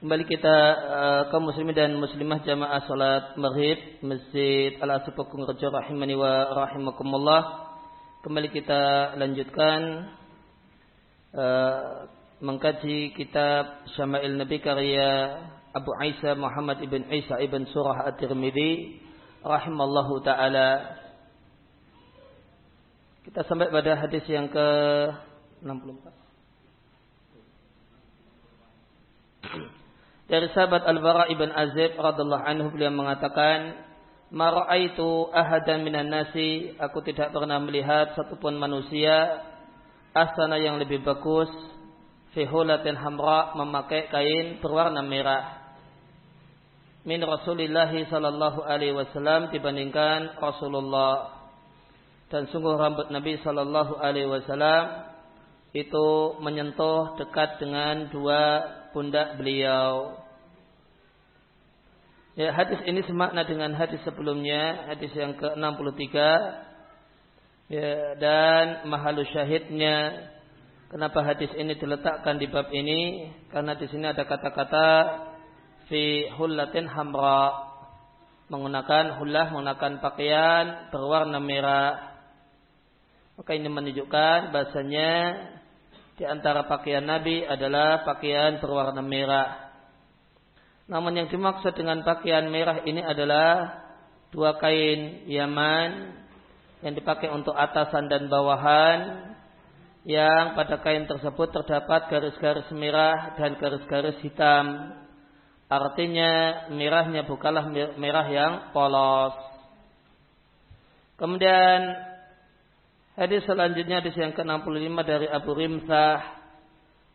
Kembali kita uh, kaum muslimin dan muslimah jamaah salat maghrib Masjid Al-Asif Pekung Rejo rahimani wa rahimakumullah. Kembali kita lanjutkan uh, mengkaji kitab Syama'il Nabi karya Abu Isa Muhammad ibn Isa ibn Surah At-Tirmidzi rahimallahu taala. Kita sampai pada hadis yang ke 64 dari sahabat Al-Bara ibn Azib radhiallahu anhu beliau mengatakan Mara'aitu ahadan minan nasi Aku tidak pernah melihat satupun manusia Asana yang lebih bagus Fihulatin hamra Memakai kain berwarna merah. Min Rasulullah sallallahu alaihi wasallam Dibandingkan Rasulullah. Dan sungguh rambut Nabi sallallahu alaihi wasallam Itu menyentuh dekat dengan dua pundak beliau Ya, hadis ini semakna dengan hadis sebelumnya, hadis yang ke-63. Ya, dan mahalu syahidnya kenapa hadis ini diletakkan di bab ini? Karena di sini ada kata-kata fi hullatin hamra menggunakan hullah menggunakan pakaian berwarna merah. Maka ini menunjukkan bahasanya di antara pakaian Nabi adalah pakaian berwarna merah. Namun yang dimaksud dengan pakaian merah ini adalah dua kain Yaman yang dipakai untuk atasan dan bawahan yang pada kain tersebut terdapat garis-garis merah dan garis-garis hitam. Artinya merahnya bukanlah merah yang polos. Kemudian hadis selanjutnya hadis yang ke-65 dari Abu Rimsah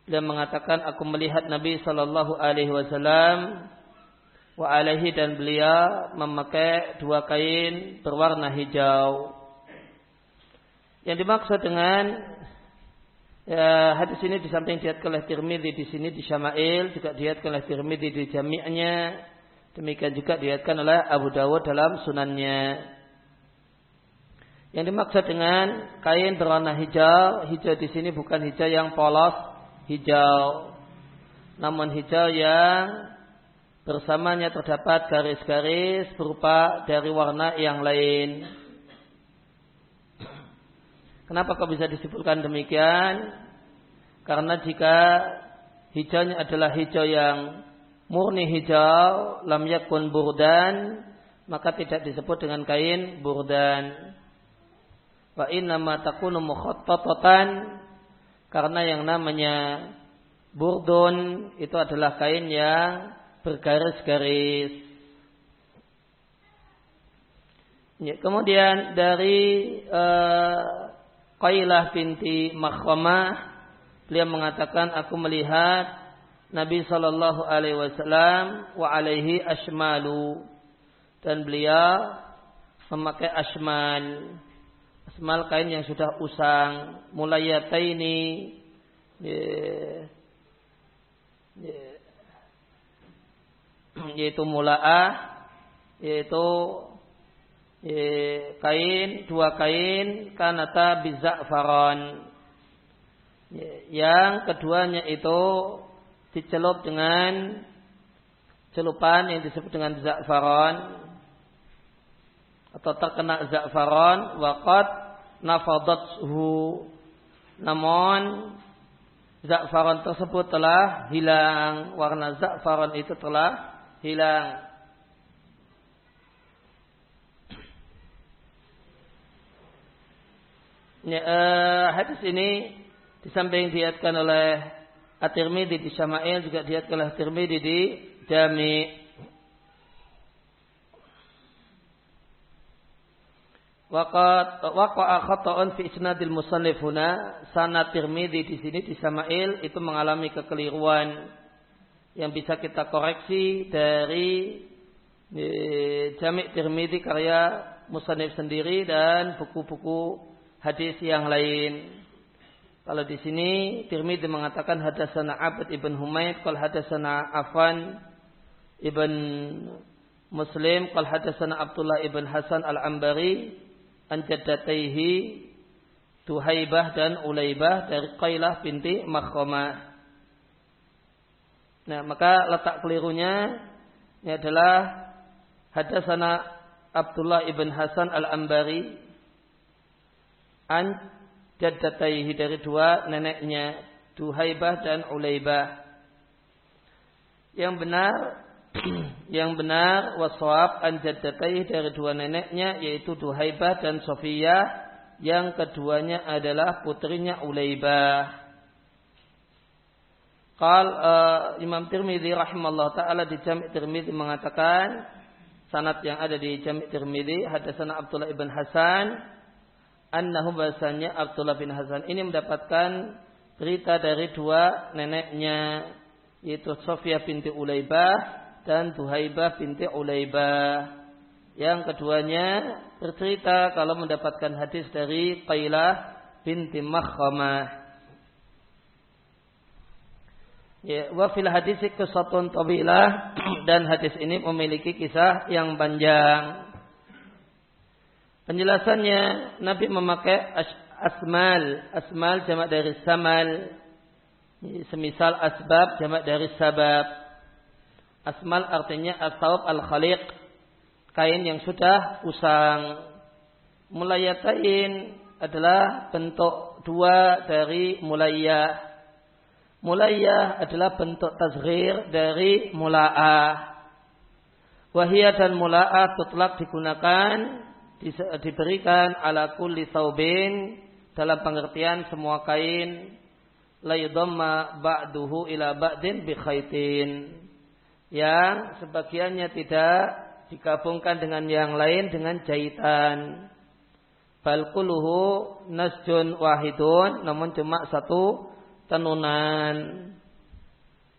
Beliau mengatakan aku melihat Nabi Shallallahu Alaihi Wasallam wa alaihi dan beliau memakai dua kain berwarna hijau. Yang dimaksud dengan ya, hadis ini di samping diatkan oleh Tirmidzi di sini di Syama'il juga diatkan oleh Tirmidzi di jami'nya. Demikian juga diatkan oleh Abu Dawud dalam sunannya. Yang dimaksud dengan kain berwarna hijau, hijau di sini bukan hijau yang polos hijau. Namun hijau yang bersamanya terdapat garis-garis berupa dari warna yang lain. Kenapa kok bisa disebutkan demikian? Karena jika hijaunya adalah hijau yang murni hijau, lam yakun burdan, maka tidak disebut dengan kain burdan. Wa inna ma takunu mukhattatatan karena yang namanya burdun itu adalah kain yang bergaris-garis. Ya, kemudian dari uh, Qailah binti Makhramah beliau mengatakan aku melihat Nabi Shallallahu Alaihi Wasallam wa alaihi ashmalu dan beliau memakai ashmal semal kain yang sudah usang. Mulayataini yeah, yeah, yaitu mulaah yaitu kain dua kain kanata bizakfaron. Yang keduanya itu dicelup dengan celupan yang disebut dengan zakfaron atau terkena zakfaron waqat nafadathu namun za'faran tersebut telah hilang. Warna za'faran itu telah hilang. Ya, uh, hadis ini di samping diatkan oleh At-Tirmidzi di Syama'il juga diatkan oleh At-Tirmidzi di Jami' waqa'a khata'un fi isnadil musannif huna sanad di sini di Samail itu mengalami kekeliruan yang bisa kita koreksi dari e, Jami' Tirmidzi karya Musanif sendiri dan buku-buku hadis yang lain. Kalau di sini Tirmidzi mengatakan hadasana Abd ibn Humaid, qal hadasana Afan ibn Muslim, qal hadasana Abdullah ibn Hasan al-Ambari an jaddataihi Tuhaibah dan Ulaibah dari Qailah binti Makhramah. Nah, maka letak kelirunya ini adalah hadasana Abdullah ibn Hasan al-Ambari an jaddataihi dari dua neneknya Tuhaibah dan Ulaibah. Yang benar yang benar waswab an jaddataihi dari dua neneknya yaitu Tuhaibah dan Sofiyah yang keduanya adalah putrinya Ulaibah. Qal uh, Imam Tirmidzi rahimallahu taala di Jami' Tirmidzi mengatakan sanad yang ada di Jami' Tirmidzi hadatsana Abdullah ibn Hasan annahu bahasanya Abdullah bin Hasan ini mendapatkan berita dari dua neneknya yaitu Sofia binti Ulaibah dan Tuhaibah binti Ulaibah. Yang keduanya bercerita kalau mendapatkan hadis dari Qailah binti Makhramah. Ya, wa fil hadis kisatun tawilah dan hadis ini memiliki kisah yang panjang. Penjelasannya Nabi memakai asmal, asmal jamak dari samal. Semisal asbab jamak dari sabab. Asmal artinya asawab al-khaliq, kain yang sudah usang. Mulayatain adalah bentuk dua dari mulayah Mulayah adalah bentuk tazghir dari mula'ah. Wahiyah dan mula'ah tutlak digunakan, diberikan ala kulli saubin dalam pengertian semua kain la yudamma ba'duhu ila ba'din bi khaitin yang sebagiannya tidak digabungkan dengan yang lain dengan jahitan bal kulluhu nasjun wahidun namun cuma satu tenunan.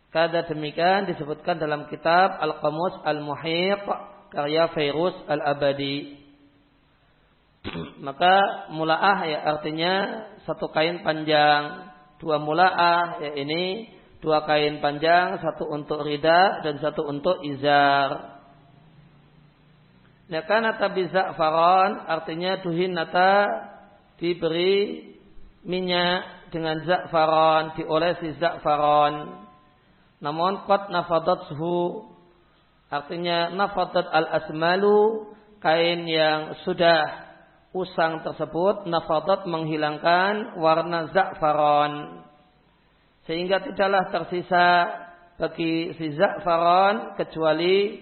Kada demikian disebutkan dalam kitab Al-Qamus Al-Muhiq karya Fairuz Al-Abadi. Maka mula'ah ya artinya satu kain panjang, dua mula'ah ya ini dua kain panjang, satu untuk rida dan satu untuk izar. Ya karena tabi za'faron artinya duhin nata diberi minyak dengan za'faron, diolesi za'faron. Namun qad nafadathu artinya nafadat al-asmalu kain yang sudah usang tersebut nafadat menghilangkan warna za'faron sehingga tidaklah tersisa bagi si za'faron kecuali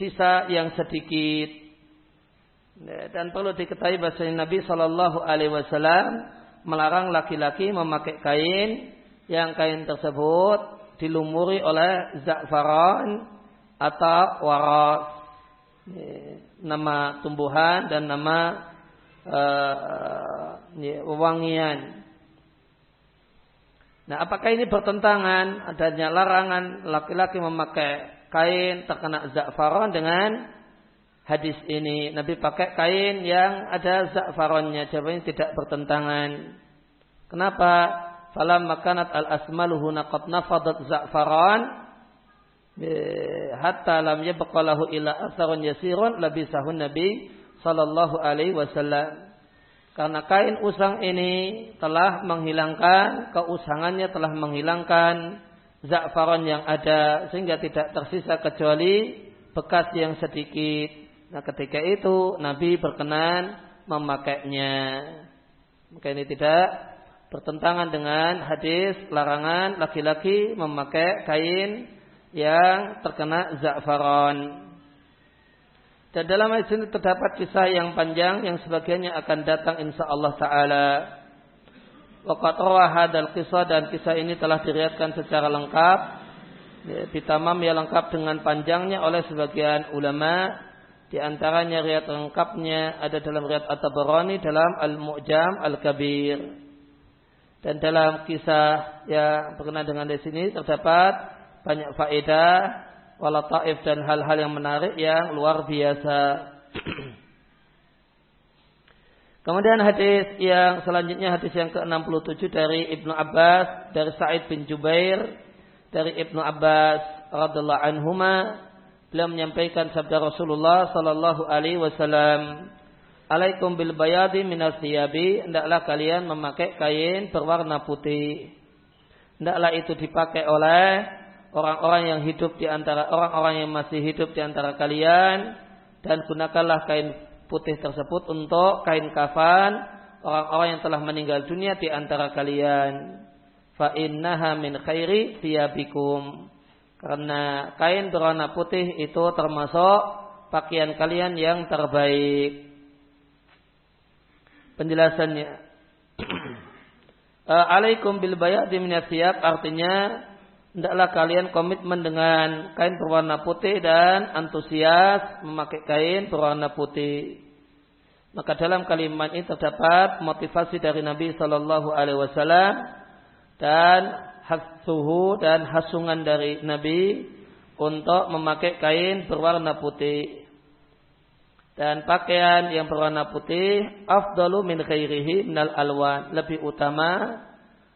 sisa yang sedikit dan perlu diketahui bahasa Nabi Shallallahu Alaihi Wasallam melarang laki-laki memakai kain yang kain tersebut dilumuri oleh za'faran atau waras nama tumbuhan dan nama uh, wewangian. Nah, apakah ini bertentangan adanya larangan laki-laki memakai kain terkena za'faran dengan hadis ini. Nabi pakai kain yang ada za'faronnya. Jawabannya tidak bertentangan. Kenapa? Falam makanat al asmaluhu naqad nafadat za'faran hatta lam yabqa lahu illa asarun yasirun labisahun Nabi sallallahu alaihi wasallam. Karena kain usang ini telah menghilangkan keusangannya telah menghilangkan za'faron yang ada sehingga tidak tersisa kecuali bekas yang sedikit. Nah ketika itu Nabi berkenan memakainya. Maka ini tidak bertentangan dengan hadis larangan laki-laki memakai kain yang terkena za'faron. Dan dalam hadis ini terdapat kisah yang panjang yang sebagiannya akan datang insya Allah Ta'ala. Waqat hadal kisah dan kisah ini telah diriatkan secara lengkap. Ya, ditamam ya lengkap dengan panjangnya oleh sebagian ulama di antaranya riat lengkapnya ada dalam riat At-Tabarani dalam Al-Mu'jam Al-Kabir. Dan dalam kisah yang berkenaan dengan di sini terdapat banyak faedah, wala taif dan hal-hal yang menarik yang luar biasa. Kemudian hadis yang selanjutnya hadis yang ke-67 dari Ibnu Abbas dari Sa'id bin Jubair dari Ibnu Abbas radhiallahu anhuma. Beliau menyampaikan sabda Rasulullah sallallahu alaihi wasallam Alaikum bil bayadi minas thiyabi. Hendaklah kalian memakai kain berwarna putih. Hendaklah itu dipakai oleh orang-orang yang hidup di antara orang-orang yang masih hidup di antara kalian dan gunakanlah kain putih tersebut untuk kain kafan orang-orang yang telah meninggal dunia di antara kalian. Fa innaha min khairi thiyabikum. Karena kain berwarna putih itu termasuk pakaian kalian yang terbaik. Penjelasannya. Alaikum bil bayadi min artinya hendaklah kalian komitmen dengan kain berwarna putih dan antusias memakai kain berwarna putih. Maka dalam kalimat ini terdapat motivasi dari Nabi Shallallahu Alaihi Wasallam dan suhu dan hasungan dari Nabi untuk memakai kain berwarna putih. Dan pakaian yang berwarna putih afdalu min khairihi minal alwan lebih utama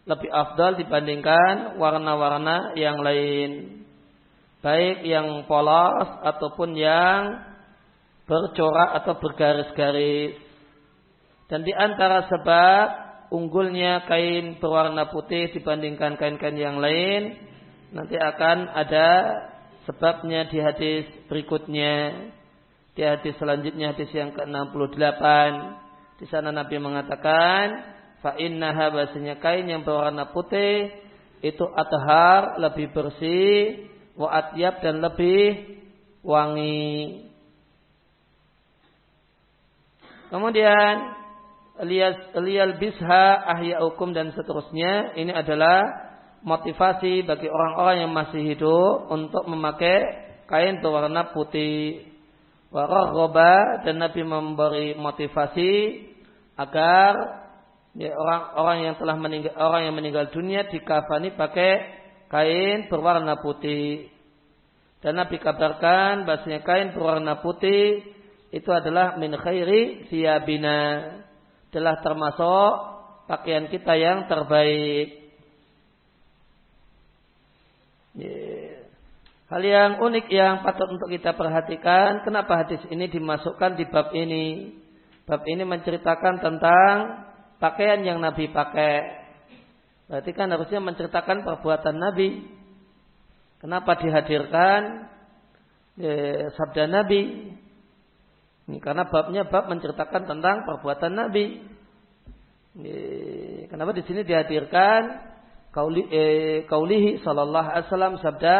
lebih afdal dibandingkan warna-warna yang lain. Baik yang polos ataupun yang bercorak atau bergaris-garis. Dan di antara sebab unggulnya kain berwarna putih dibandingkan kain-kain yang lain, nanti akan ada sebabnya di hadis berikutnya. Di hadis selanjutnya hadis yang ke-68. Di sana Nabi mengatakan, fa innaha bahasanya kain yang berwarna putih itu athar lebih bersih wa atyab dan lebih wangi. Kemudian liyal bisha ahya hukum dan seterusnya ini adalah motivasi bagi orang-orang yang masih hidup untuk memakai kain berwarna putih. Waraghoba dan Nabi memberi motivasi agar ya, orang orang yang telah meninggal orang yang meninggal dunia dikafani pakai kain berwarna putih. Dan Nabi kabarkan bahasanya kain berwarna putih itu adalah min khairi siyabina. Adalah termasuk pakaian kita yang terbaik. Yeah. Hal yang unik yang patut untuk kita perhatikan, kenapa hadis ini dimasukkan di bab ini? Bab ini menceritakan tentang pakaian yang Nabi pakai. Berarti kan harusnya menceritakan perbuatan Nabi. Kenapa dihadirkan ya, sabda Nabi? Ini karena babnya bab menceritakan tentang perbuatan Nabi. Kenapa di sini dihadirkan kauli, eh, kaulihi sallallahu alaihi wasallam sabda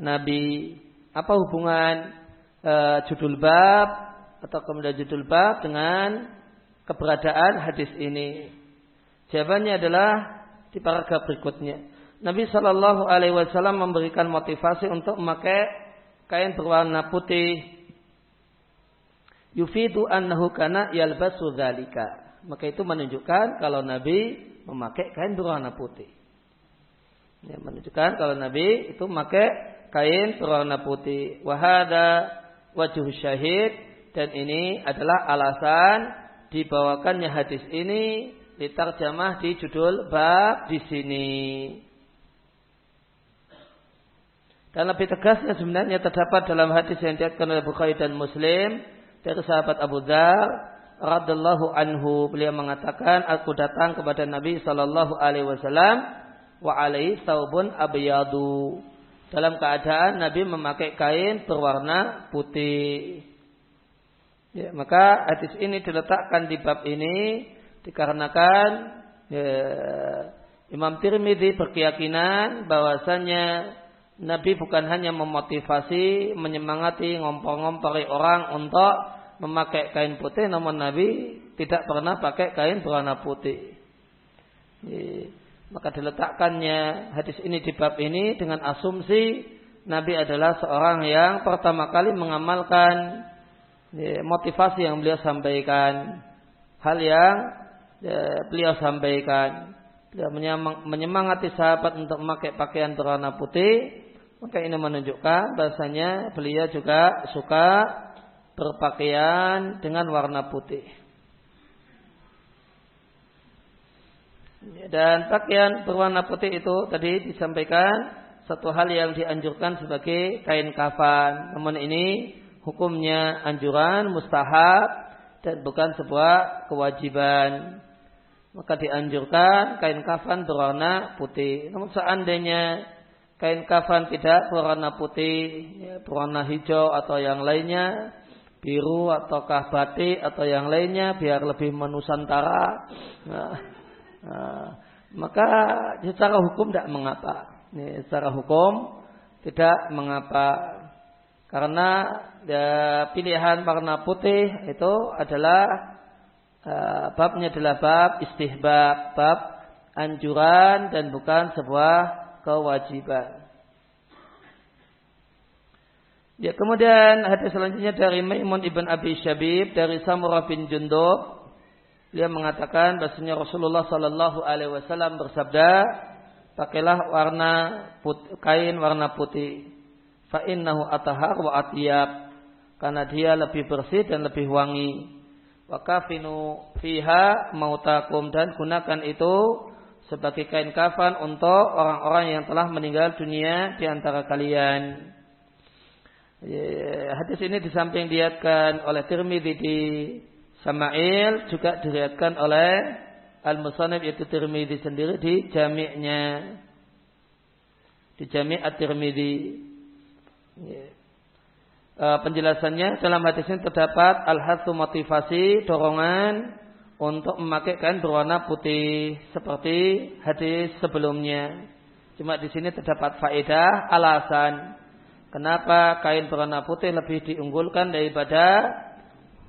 Nabi? Apa hubungan eh, judul bab atau kemudian judul bab dengan keberadaan hadis ini? Jawabannya adalah di paragraf berikutnya. Nabi Shallallahu Alaihi Wasallam memberikan motivasi untuk memakai kain berwarna putih. Yufidu annahu kana yalbasu dzalika. Maka itu menunjukkan kalau Nabi memakai kain berwarna putih. Ya, menunjukkan kalau Nabi itu memakai kain berwarna putih. Wahada wajah syahid dan ini adalah alasan dibawakannya hadis ini diterjemah di judul bab di sini. Dan lebih tegasnya sebenarnya terdapat dalam hadis yang diatkan oleh Bukhari dan Muslim dari sahabat Abu Dhar radhiallahu anhu beliau mengatakan aku datang kepada Nabi sallallahu alaihi wasallam wa alaihi saubun abyadu dalam keadaan Nabi memakai kain berwarna putih. Ya, maka hadis ini diletakkan di bab ini dikarenakan ya, Imam Tirmidzi berkeyakinan bahwasanya Nabi bukan hanya memotivasi, menyemangati, ngompor-ngompori orang untuk memakai kain putih, namun Nabi tidak pernah pakai kain berwarna putih. Ya, maka diletakkannya hadis ini di bab ini dengan asumsi Nabi adalah seorang yang pertama kali mengamalkan motivasi yang beliau sampaikan, hal yang ya, beliau sampaikan. Beliau menyemangati sahabat untuk memakai pakaian berwarna putih Maka ini menunjukkan bahasanya beliau juga suka berpakaian dengan warna putih. Dan pakaian berwarna putih itu tadi disampaikan satu hal yang dianjurkan sebagai kain kafan. Namun ini hukumnya anjuran mustahab dan bukan sebuah kewajiban. Maka dianjurkan kain kafan berwarna putih. Namun seandainya kain kafan tidak berwarna putih, ya, berwarna hijau atau yang lainnya, biru ataukah batik atau yang lainnya biar lebih menusantara. Nah, nah, maka secara hukum tidak mengapa. Ini secara hukum tidak mengapa karena ya, pilihan warna putih itu adalah uh, babnya adalah bab istihbab, bab anjuran dan bukan sebuah kewajiban. Ya, kemudian hadis selanjutnya dari Maimun ibn Abi Syabib dari Samurah bin Jundub. Dia mengatakan bahasanya Rasulullah Sallallahu Alaihi Wasallam bersabda, pakailah warna put, kain warna putih. Fa innahu atahar wa atiyab. Karena dia lebih bersih dan lebih wangi. Wa kafinu fiha mautakum dan gunakan itu sebagai kain kafan untuk orang-orang yang telah meninggal dunia di antara kalian. Hadis ini di samping diatkan oleh Tirmidzi di Sama'il juga diriatkan oleh Al-Musannif yaitu Tirmidzi sendiri di jami'nya. Di jami' At-Tirmidzi. Ya. Uh, penjelasannya dalam hadis ini terdapat al-hatsu motivasi, dorongan untuk memakai kain berwarna putih seperti hadis sebelumnya. Cuma di sini terdapat faedah alasan kenapa kain berwarna putih lebih diunggulkan daripada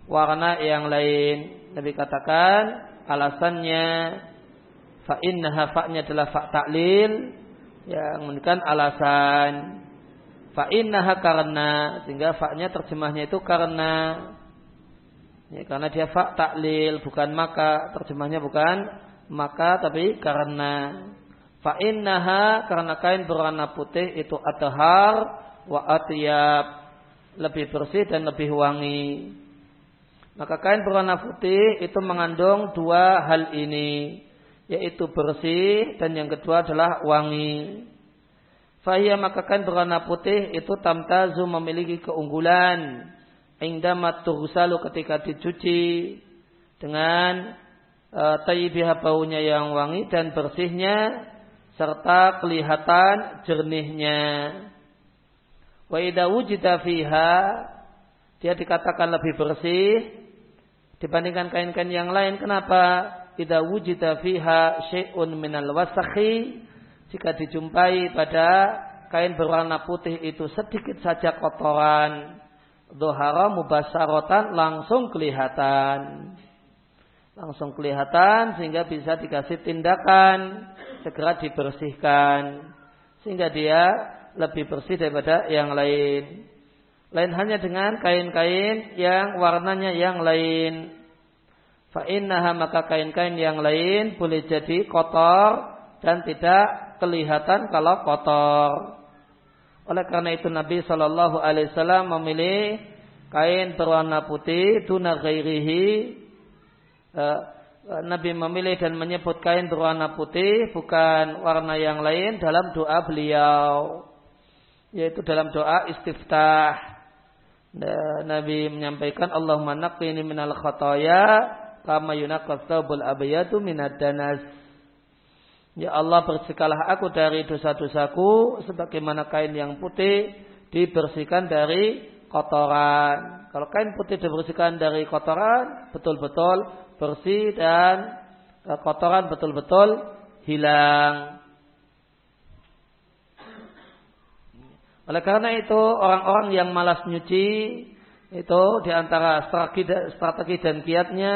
warna yang lain. Nabi katakan alasannya fa innaha fa'nya adalah fa' ta'lil yang menunjukkan alasan fa innaha karena sehingga fa'nya terjemahnya itu karena Ya, karena dia fa taklil bukan maka, terjemahnya bukan maka tapi karena fa innaha karena kain berwarna putih itu athar wa atyab lebih bersih dan lebih wangi. Maka kain berwarna putih itu mengandung dua hal ini, yaitu bersih dan yang kedua adalah wangi. Fahiyah maka kain berwarna putih itu tamtazu memiliki keunggulan indama tughsalu ketika dicuci dengan uh, baunya yang wangi dan bersihnya serta kelihatan jernihnya. Wa idza wujida fiha dia dikatakan lebih bersih dibandingkan kain-kain yang lain. Kenapa? Idza wujida fiha syai'un minal wasakhi jika dijumpai pada kain berwarna putih itu sedikit saja kotoran Dohara mubasarotan langsung kelihatan. Langsung kelihatan sehingga bisa dikasih tindakan. Segera dibersihkan. Sehingga dia lebih bersih daripada yang lain. Lain hanya dengan kain-kain yang warnanya yang lain. Fa'innaha maka kain-kain yang lain boleh jadi kotor dan tidak kelihatan kalau kotor. Oleh karena itu Nabi Shallallahu Alaihi Wasallam memilih kain berwarna putih tuna ghairihi. Eh, eh, Nabi memilih dan menyebut kain berwarna putih bukan warna yang lain dalam doa beliau yaitu dalam doa istiftah. Nabi menyampaikan Allahumma naqqini minal khataya kama yunaqqas thawbul abyadu minad danas. Ya Allah bersihkanlah aku dari dosa-dosaku sebagaimana kain yang putih dibersihkan dari kotoran. Kalau kain putih dibersihkan dari kotoran, betul-betul bersih dan e, kotoran betul-betul hilang. Oleh karena itu orang-orang yang malas nyuci itu di antara strategi, dan kiatnya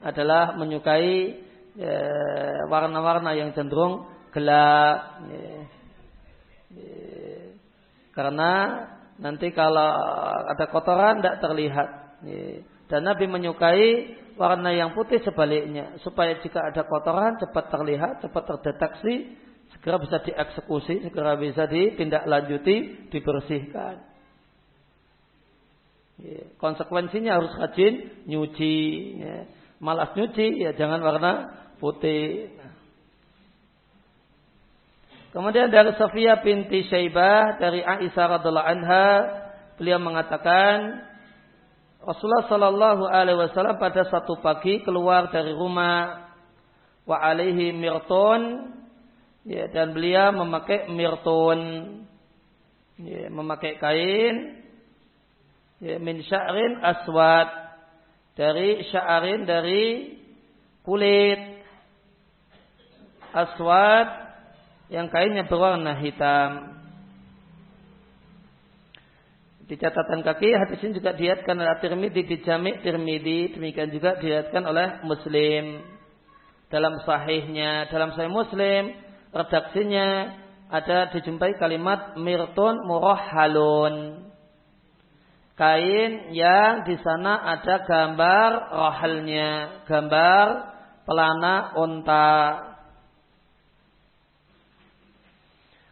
adalah menyukai warna-warna yang cenderung gelap. Ya. Ya. Karena nanti kalau ada kotoran tidak terlihat. Dan Nabi menyukai warna yang putih sebaliknya. Supaya jika ada kotoran cepat terlihat, cepat terdeteksi. segera bisa dieksekusi, segera bisa ditindaklanjuti, dibersihkan. Ya, konsekuensinya harus rajin nyuci. Ya. Malas nyuci, ya jangan warna putih. Kemudian dari Sofia binti Syaibah dari Aisyah radhiallahu anha beliau mengatakan Rasulullah Shallallahu Alaihi Wasallam pada satu pagi keluar dari rumah wa alaihi mirton ya, dan beliau memakai mirton ya, memakai kain ya, min sya'rin aswad dari sya'rin dari kulit aswad yang kainnya berwarna hitam. Di catatan kaki hadis ini juga diatkan oleh Tirmidzi di Jami' Tirmidzi, demikian juga diatkan oleh Muslim dalam sahihnya, dalam sahih Muslim redaksinya ada dijumpai kalimat mirtun murahhalun. Kain yang di sana ada gambar rohalnya, gambar pelana unta.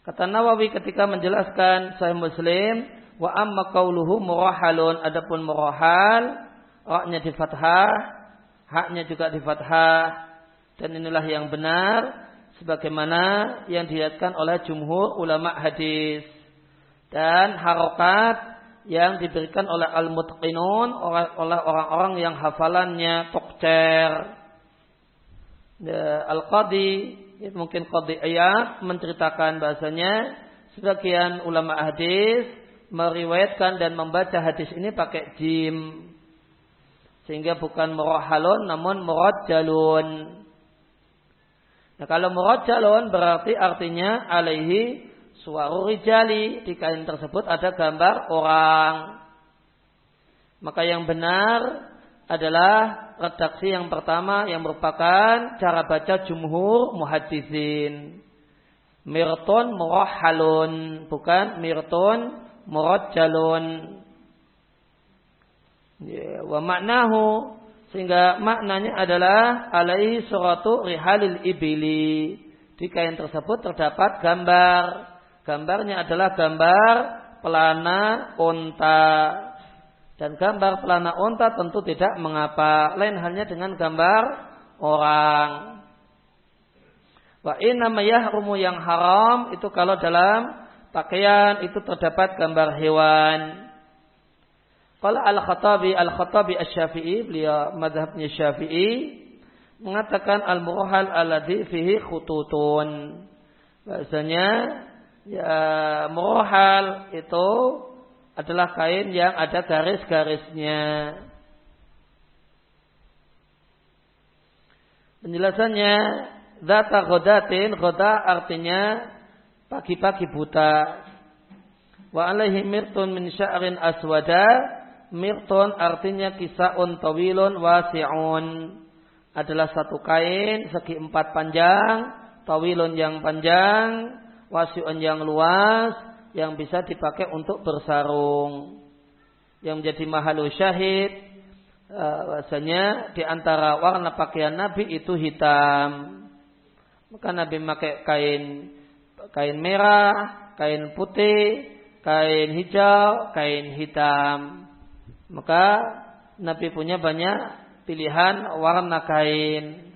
Kata Nawawi ketika menjelaskan Sahih Muslim, wa amma qauluhu murahalun. Adapun murahal, roknya di fathah, haknya juga di fathah. Dan inilah yang benar sebagaimana yang dilihatkan oleh jumhur ulama hadis. Dan harokat yang diberikan oleh al-mutqinun oleh orang-orang yang hafalannya tokcer. Al-qadi mungkin Qadhi Ayat menceritakan bahasanya. Sebagian ulama hadis meriwayatkan dan membaca hadis ini pakai jim. Sehingga bukan murahalun namun murajjalun. Nah kalau murajjalun berarti artinya alaihi suwaru rijali di kain tersebut ada gambar orang. Maka yang benar adalah redaksi yang pertama yang merupakan cara baca jumhur muhaddisin. Mirton murahalun, bukan mirton murajjalun. Ya, wa maknahu sehingga maknanya adalah alaihi suratu rihalil ibili. Di kain tersebut terdapat gambar. Gambarnya adalah gambar pelana unta. Dan gambar pelana unta tentu tidak mengapa. Lain halnya dengan gambar orang. Wa inna yahrumu yang haram itu kalau dalam pakaian itu terdapat gambar hewan. Kalau Al-Khattabi Al-Khattabi Asy-Syafi'i beliau madhabnya Syafi'i mengatakan al-murhal alladhi fihi khututun. Bahasanya ya murhal itu adalah kain yang ada garis-garisnya. Penjelasannya, data godatin, goda artinya pagi-pagi buta. Wa alaihi mirtun min sya'rin aswada, mirtun artinya kisaun tawilun wasi'un. Adalah satu kain segi empat panjang, tawilun yang panjang, wasi'un yang luas, yang bisa dipakai untuk bersarung. Yang menjadi mahalu syahid eh, bahasanya di antara warna pakaian Nabi itu hitam. Maka Nabi memakai kain kain merah, kain putih, kain hijau, kain hitam. Maka Nabi punya banyak pilihan warna kain.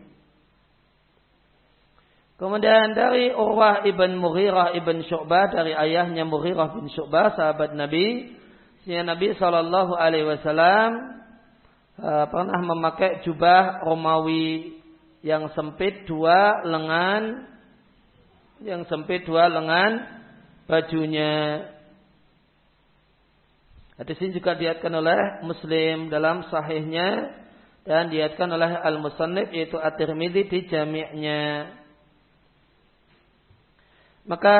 Kemudian dari Urwah ibn Mughirah ibn Syu'bah dari ayahnya Mughirah bin Syu'bah sahabat Nabi, sehingga Nabi Shallallahu Alaihi Wasallam uh, pernah memakai jubah Romawi yang sempit dua lengan, yang sempit dua lengan bajunya. Hadis ini juga diatkan oleh Muslim dalam sahihnya dan diatkan oleh Al-Musannif yaitu At-Tirmidzi di jami'nya. Maka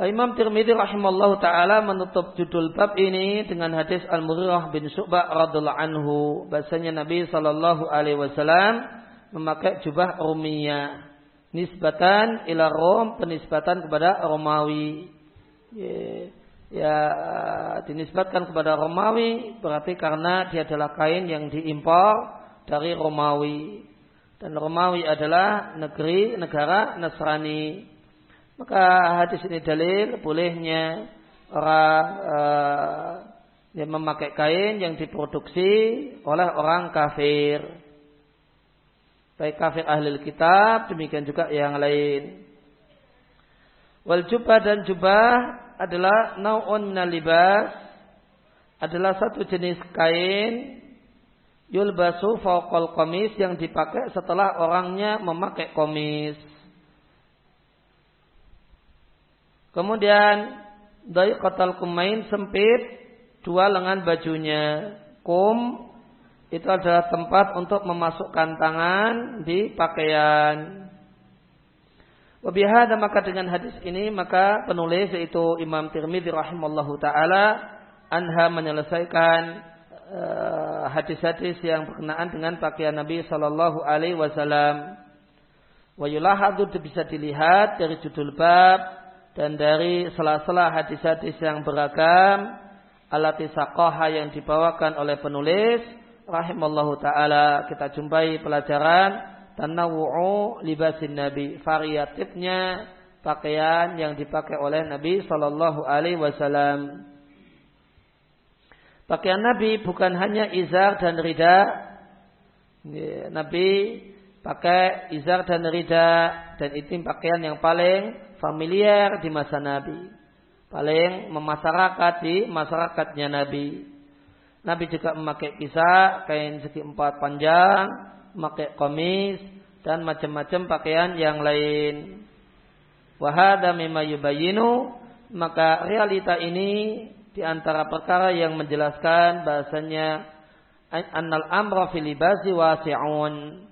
eh, Imam Tirmidzi rahimallahu taala menutup judul bab ini dengan hadis Al-Mughirah bin Syu'bah radhiallahu anhu. Bahasanya Nabi sallallahu alaihi wasallam memakai jubah Rumiyah nisbatan ila Rom penisbatan kepada Romawi. Ya, ya dinisbatkan kepada Romawi berarti karena dia adalah kain yang diimpor dari Romawi. Dan Romawi adalah negeri negara Nasrani. Maka hadis ini dalil bolehnya orang uh, yang memakai kain yang diproduksi oleh orang kafir. Baik kafir ahli kitab, demikian juga yang lain. Wal jubah dan jubah adalah naun libas adalah satu jenis kain yulbasu fauqal komis yang dipakai setelah orangnya memakai komis. Kemudian dari kotal kumain sempit dua lengan bajunya. Kum itu adalah tempat untuk memasukkan tangan di pakaian. Wabihada maka dengan hadis ini maka penulis yaitu Imam Tirmidzi rahimallahu taala anha menyelesaikan uh, hadis-hadis yang berkenaan dengan pakaian Nabi sallallahu alaihi wasallam. Wa yulahadu bisa dilihat dari judul bab dan dari sela-sela hadis-hadis yang beragam alati saqaha yang dibawakan oleh penulis rahimallahu taala kita jumpai pelajaran tanawu'u libasin nabi variatifnya pakaian yang dipakai oleh Nabi sallallahu alaihi wasallam. Pakaian Nabi bukan hanya izar dan rida. Nabi pakai izar dan rida dan itu pakaian yang paling familiar di masa Nabi. Paling memasyarakat di masyarakatnya Nabi. Nabi juga memakai kisah, kain segi empat panjang, memakai komis, dan macam-macam pakaian yang lain. Wahada mimma yubayinu, maka realita ini di antara perkara yang menjelaskan bahasanya annal amra fil libasi wasi'un.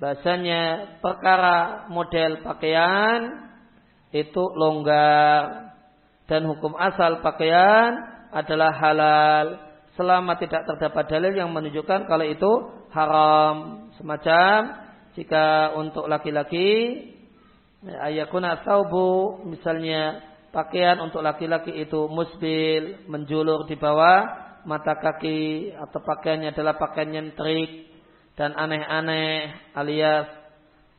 Bahasanya perkara model pakaian itu longgar. Dan hukum asal pakaian adalah halal. Selama tidak terdapat dalil yang menunjukkan kalau itu haram. Semacam jika untuk laki-laki ayakuna saubu misalnya pakaian untuk laki-laki itu musbil menjulur di bawah mata kaki atau pakaiannya adalah pakaian yang trik dan aneh-aneh alias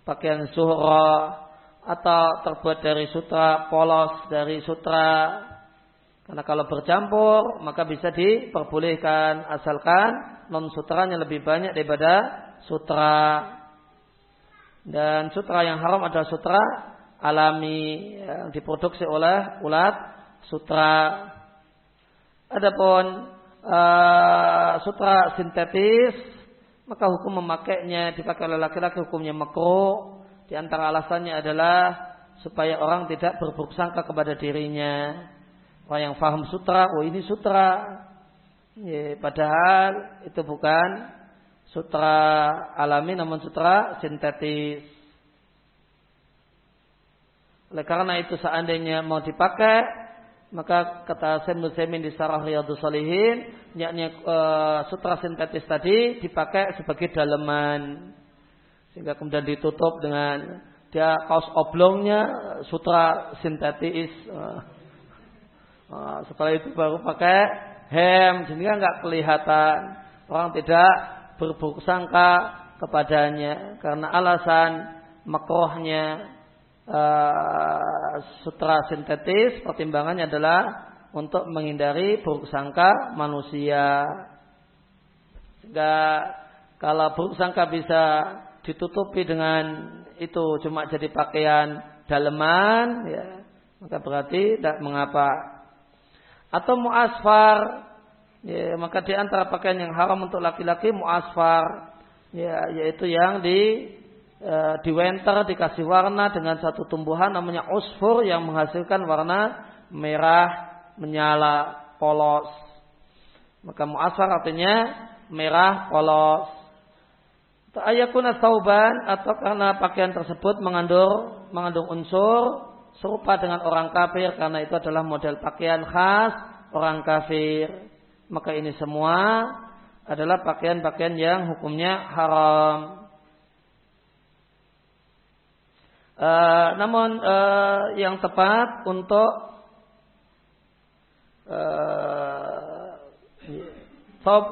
pakaian suhra atau terbuat dari sutra polos dari sutra. Karena kalau bercampur maka bisa diperbolehkan. Asalkan non sutranya lebih banyak daripada sutra. Dan sutra yang haram adalah sutra alami yang diproduksi oleh ulat sutra. Adapun uh, sutra sintetis maka hukum memakainya dipakai oleh laki-laki hukumnya makruh di antara alasannya adalah supaya orang tidak berburuk sangka kepada dirinya. Orang yang faham sutra, oh ini sutra. Ya, padahal itu bukan sutra alami namun sutra sintetis. Oleh karena itu seandainya mau dipakai, maka kata Sayyid Muslimin di Sarah Riyadus Salihin, yakni uh, sutra sintetis tadi dipakai sebagai daleman sehingga kemudian ditutup dengan dia kaos oblongnya sutra sintetis nah, setelah itu baru pakai hem. Sehingga nggak kelihatan. Orang tidak berburuk sangka kepadanya. Karena alasan makrohnya uh, sutra sintetis pertimbangannya adalah untuk menghindari buruk sangka manusia. Sehingga kalau buruk sangka bisa ditutupi dengan itu cuma jadi pakaian daleman ya. Maka berarti tidak mengapa. Atau muasfar ya maka di antara pakaian yang haram untuk laki-laki muasfar ya yaitu yang di e, di winter dikasih warna dengan satu tumbuhan namanya usfur yang menghasilkan warna merah menyala polos. Maka muasfar artinya merah polos ayakuna sauban atau karena pakaian tersebut mengandung mengandung unsur serupa dengan orang kafir karena itu adalah model pakaian khas orang kafir. Maka ini semua adalah pakaian-pakaian yang hukumnya haram. Uh, namun uh, yang tepat untuk uh,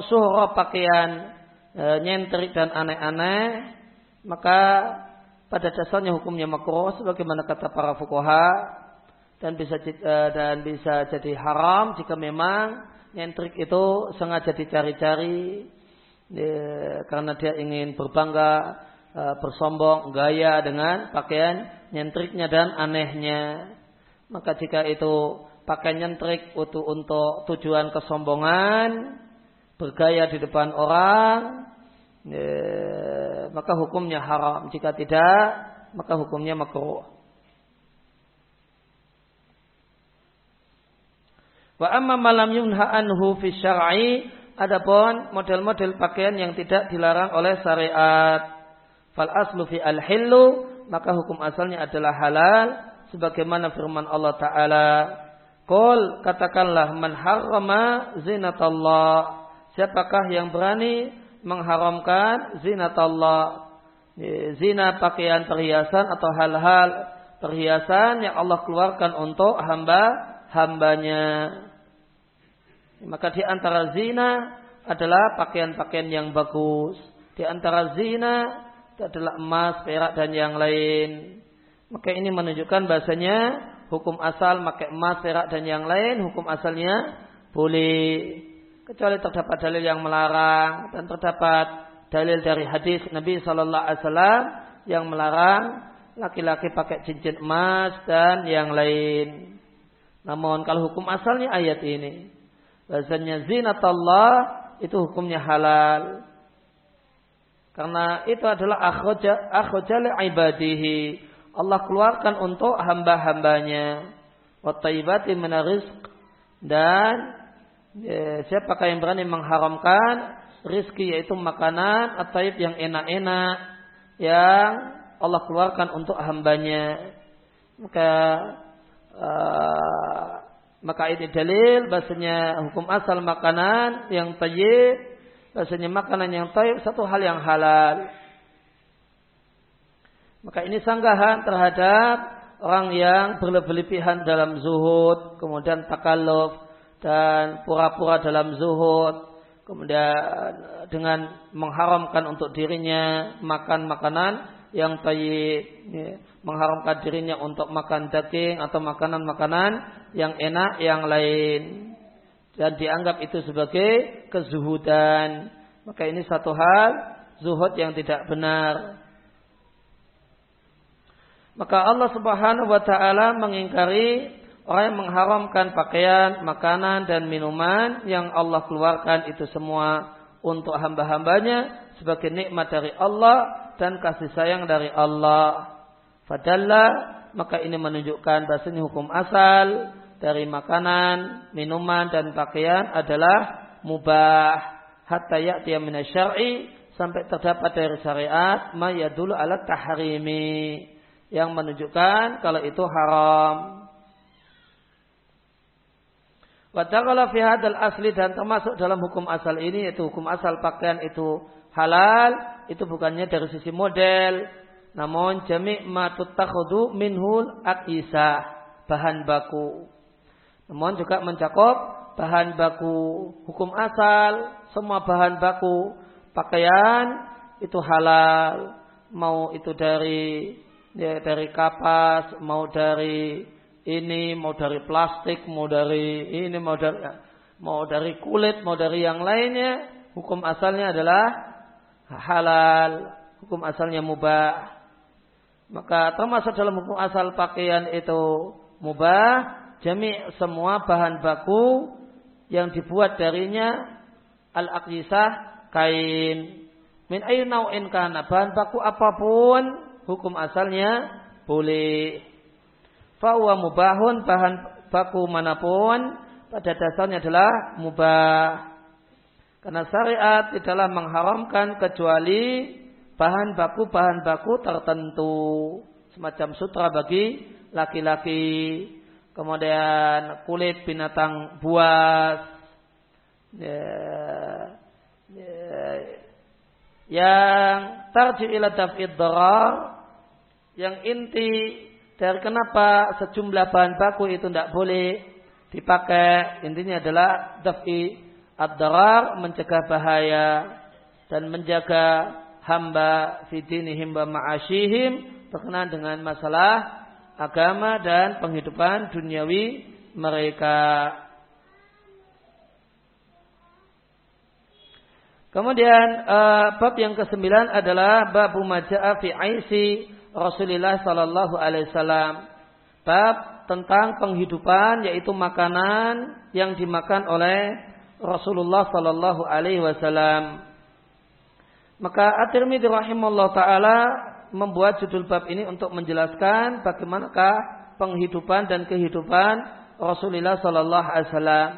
suhra pakaian e, nyentrik dan aneh-aneh maka pada dasarnya hukumnya makruh sebagaimana kata para fuqaha dan bisa eh, dan bisa jadi haram jika memang nyentrik itu sengaja dicari-cari ya, karena dia ingin berbangga eh, bersombong gaya dengan pakaian nyentriknya dan anehnya. Maka jika itu pakai nyentrik untuk untuk tujuan kesombongan bergaya di depan orang ya, maka hukumnya haram. Jika tidak maka hukumnya makruh. Wa amma malam yunha anhu fi syar'i adapun model-model pakaian yang tidak dilarang oleh syariat. Fal aslu fi al-hillu maka hukum asalnya adalah halal sebagaimana firman Allah taala. Qul katakanlah man harrama zinatallah siapakah yang berani mengharamkan zinatallah zina pakaian perhiasan atau hal-hal perhiasan yang Allah keluarkan untuk hamba hambanya. Maka di antara zina adalah pakaian-pakaian yang bagus. Di antara zina adalah emas, perak dan yang lain. Maka ini menunjukkan bahasanya hukum asal pakai emas, perak dan yang lain hukum asalnya boleh. Kecuali terdapat dalil yang melarang dan terdapat dalil dari hadis Nabi Shallallahu Alaihi Wasallam yang melarang laki-laki pakai cincin emas dan yang lain. Namun kalau hukum asalnya ayat ini, bahasanya Allah itu hukumnya halal. Karena itu adalah akhraja ibadihi. Allah keluarkan untuk hamba-hambanya. Wattaibati minarizq. Dan ya, siapakah yang berani mengharamkan rizki yaitu makanan atau yang enak-enak yang Allah keluarkan untuk hambanya. Maka uh, maka ini dalil bahasanya hukum asal makanan yang tayyib bahasanya makanan yang tayyib satu hal yang halal maka ini sanggahan terhadap orang yang berlebihan dalam zuhud kemudian takalluf dan pura-pura dalam zuhud kemudian dengan mengharamkan untuk dirinya makan makanan yang tayyib ya, mengharamkan dirinya untuk makan daging atau makanan-makanan yang enak yang lain. Dan dianggap itu sebagai kezuhudan. Maka ini satu hal zuhud yang tidak benar. Maka Allah Subhanahu wa taala mengingkari orang yang mengharamkan pakaian, makanan dan minuman yang Allah keluarkan itu semua untuk hamba-hambanya sebagai nikmat dari Allah dan kasih sayang dari Allah. Fadalla maka ini menunjukkan bahasanya hukum asal dari makanan, minuman dan pakaian adalah mubah hatta ya'ti syar'i sampai terdapat dari syariat ma yadulu ala tahrimi yang menunjukkan kalau itu haram. Wadakala fi hadal asli dan termasuk dalam hukum asal ini yaitu hukum asal pakaian itu halal itu bukannya dari sisi model, namun jami' ma tutakhudu minhul akisah, bahan baku. Namun juga mencakup bahan baku hukum asal, semua bahan baku pakaian itu halal, mau itu dari ya, dari kapas, mau dari ini, mau dari plastik, mau dari ini, mau dari mau dari kulit, mau dari yang lainnya, hukum asalnya adalah halal, hukum asalnya mubah. Maka termasuk dalam hukum asal pakaian itu mubah, jami semua bahan baku yang dibuat darinya al-aqisah kain. Min ayu nau'in bahan baku apa pun hukum asalnya boleh. Fahuwa mubahun bahan baku mana pun pada dasarnya adalah mubah. Karena syariat tidaklah mengharamkan kecuali bahan baku-bahan baku tertentu. Semacam sutra bagi laki-laki. Kemudian kulit binatang buas. Ya, ya, yang tarji ila daf'id darar. Yang inti dari kenapa sejumlah bahan baku itu tidak boleh dipakai. Intinya adalah daf'i Ad-darar mencegah bahaya dan menjaga hamba fidinihim wa ma'ashihim berkenaan dengan masalah agama dan penghidupan duniawi mereka. Kemudian uh, bab yang kesembilan adalah bab maja'a fi aisi Rasulullah sallallahu alaihi wasallam. Bab tentang penghidupan yaitu makanan yang dimakan oleh Rasulullah sallallahu alaihi wasallam. Maka At-Tirmidzi rahimahullah taala membuat judul bab ini untuk menjelaskan bagaimanakah penghidupan dan kehidupan Rasulullah sallallahu alaihi wasallam.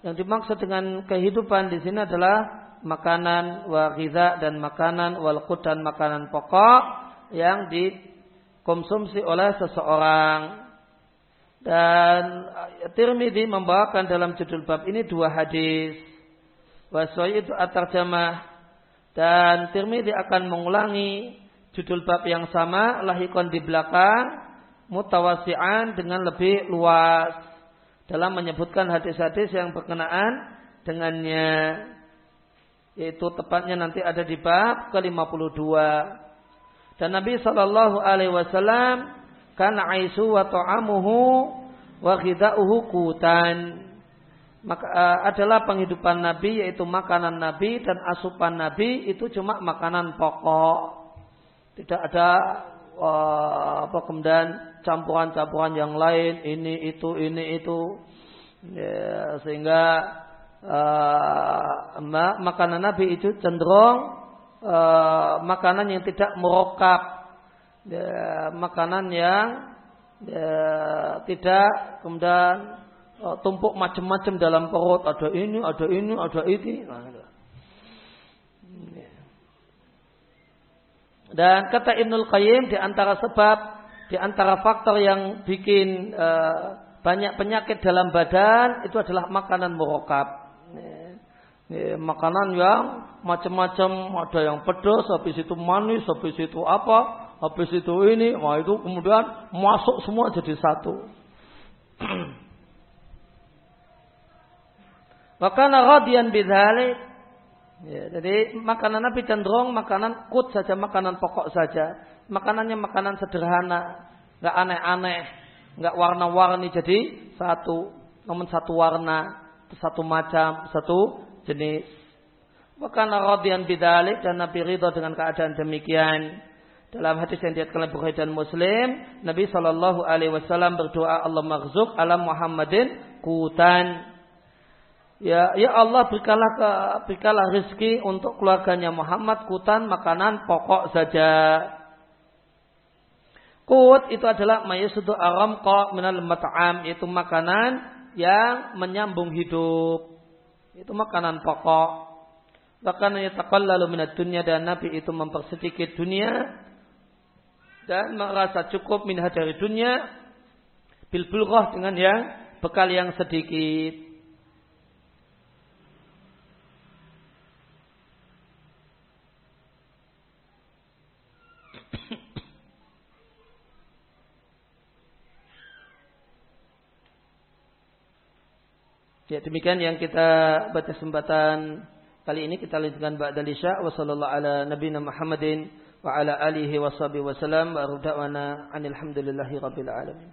Yang dimaksud dengan kehidupan di sini adalah makanan wa dan makanan wal dan makanan pokok yang dikonsumsi oleh seseorang. Dan Tirmidzi membawakan dalam judul bab ini dua hadis. Waswai itu at-tarjamah dan Tirmidzi akan mengulangi judul bab yang sama lahikon di belakang mutawasian dengan lebih luas dalam menyebutkan hadis-hadis yang berkenaan dengannya yaitu tepatnya nanti ada di bab ke-52. Dan Nabi sallallahu alaihi wasallam kana aisu wa ta'amuhu wa ghidauhu kutan. Maka uh, adalah penghidupan Nabi yaitu makanan Nabi dan asupan Nabi itu cuma makanan pokok. Tidak ada uh, apa kemudian campuran-campuran yang lain ini itu ini itu. Ya, sehingga uh, makanan Nabi itu cenderung uh, makanan yang tidak merokap, uh, makanan yang uh, tidak kemudian uh, tumpuk macam-macam dalam perut, ada ini, ada ini, ada ini. Dan kata Ibnul Qayyim di antara sebab, di antara faktor yang bikin uh, banyak penyakit dalam badan itu adalah makanan merokap ya, makanan yang macam-macam. Ada yang pedas habis itu manis habis itu apa habis itu ini. Wah itu kemudian masuk semua jadi satu. Makanan radian bidzalik. Ya, jadi makanan Nabi cenderung makanan kut saja, makanan pokok saja. Makanannya makanan sederhana, nggak aneh-aneh, nggak warna-warni jadi satu, namun satu warna, satu macam, satu jenis. Wakana radian bidalik dan Nabi ridho dengan keadaan demikian. Dalam hadis yang diatkan oleh Bukhari dan Muslim, Nabi Shallallahu Alaihi Wasallam berdoa Allah maghzuk ala Muhammadin kutan. Ya, ya Allah berikanlah ke, berikanlah rezeki untuk keluarganya Muhammad kutan makanan pokok saja. Kut itu adalah mayasudu aram minal mat'am yaitu makanan yang menyambung hidup. Itu makanan pokok. Bahkan lalu minat dunia dan Nabi itu mempersedikit dunia dan merasa cukup minha dari dunia bil dengan yang bekal yang sedikit. Ya demikian yang kita baca kesempatan kali ini. Kita lanjutkan ba'da isya wa sallallahu ala nabiyina Muhammadin wa ala alihi wa sahbihi wa sallam. Wa rabbil alamin.